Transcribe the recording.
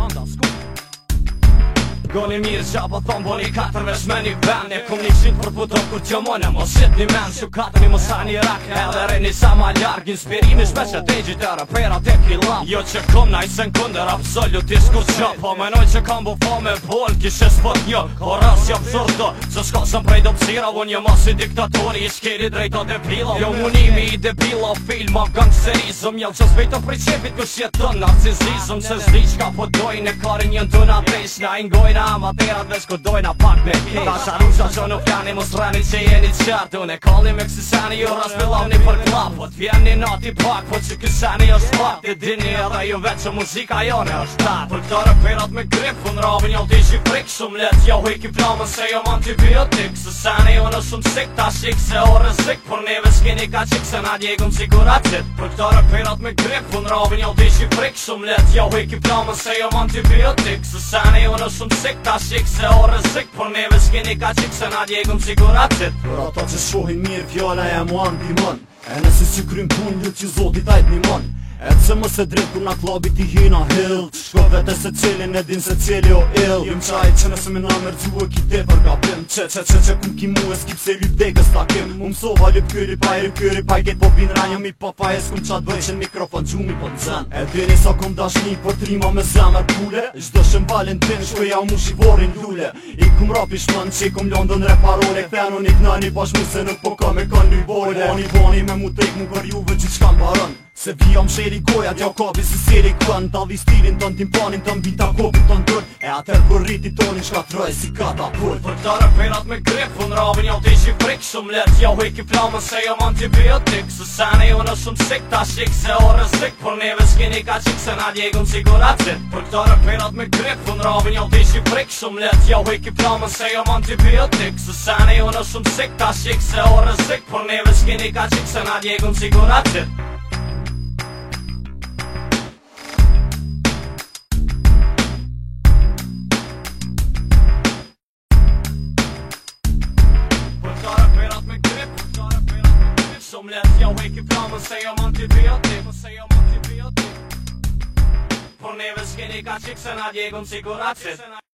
underscore Goni mirë që apo thonë boni katër me shmeni bëni Kom një shqit për puto kur që mojnë Mo shqit një menë që katëmi një rak Edhe re një sa ma ljarë Inspirimi shpesh e dejgjit e rëpera të kilam Jo që kom na i se kunder absolutis ku që Po menoj që kam bu me bol Kishe s'pot një Po rras jo pëzurdo Se s'ka sëm prej do pësira Un jë mos diktatori I shkeri drejto dhe pila Jo munimi i debila Film of gangsterizm Jel që zbejto pri Kush jetë të narcizizm Se zdi po dojnë E karin jën të na tesh Na nama Tera dhe shkodoj pak me kej Ta sharusha që nuk janë i mos rrani që jeni qërtë Une kallim e kësishani ju jo raspillam një për klapot po Vjen një nati pak, po që kësishani është pak Të dini edhe ju vetë që muzika jone është tak Për këtë rëpirat me grip, fun rabë jo një alti që i prik shumë let Jo hu i se jo man t'i biotik Kësishani ju në shumë sik, ta shik se o rëzik Por neve s'kini ka qik se na djegum me grip, fun rabë jo një alti që i prik shumë let Jo se jo man t'i biotik Kësishani ju në shik ta shik se orë rësik Por neve shkini ka qik se na djegum si kuracit Por ata që shohin mirë fjala e mua në E nësi që krym pun ljë që zotit ajt një mon Edhse më se drejt kur na klabit i hina hill Shko vete se cilin e din se cili o ill Jem qaj që nëse me na mërgju e ki dhe përgabim Qe qe qe qe kum ki mu e skip se lyp degës takim kim U mësova lyp kyri pa i rëkyri pa i get po bin ranja mi pa pa e s'kum qatë t'bëj qen mikrofon gjumi po t'zen E dini sa kum dashni për trima me zemër pule Zdo shem valentin shko ja mu shivorin lule I kum rapi shmën që i kum london reparore Kthen unik nani bashmu se nuk po ka me kan një Oni me mu mu Se vijom sheri goja t'jo ka si seri kën Ta vi stilin ton timpanin ton bita kopi ton tër E atër për rriti tonin shka troj si kata pur Për këta referat me grep unë rabin jau jo t'i qi frik Shum let jau jo e ki flamën se jam jo antibiotik Së sene ju në shumë sik ta shik se o rëzik Por neve s'kini ka qik se na djegun si goracit Për këta referat me grep unë rabin jau t'i qi frik Shum let jau e ki flamën se jam antibiotik Së sene ju në shumë sik ta shik se o rëzik Por neve s'kini ka qik se na si goracit plan, vad säger man till BT? Vad säger man till BT? Ponevez, genika, chicksarna, djegom, sikoratset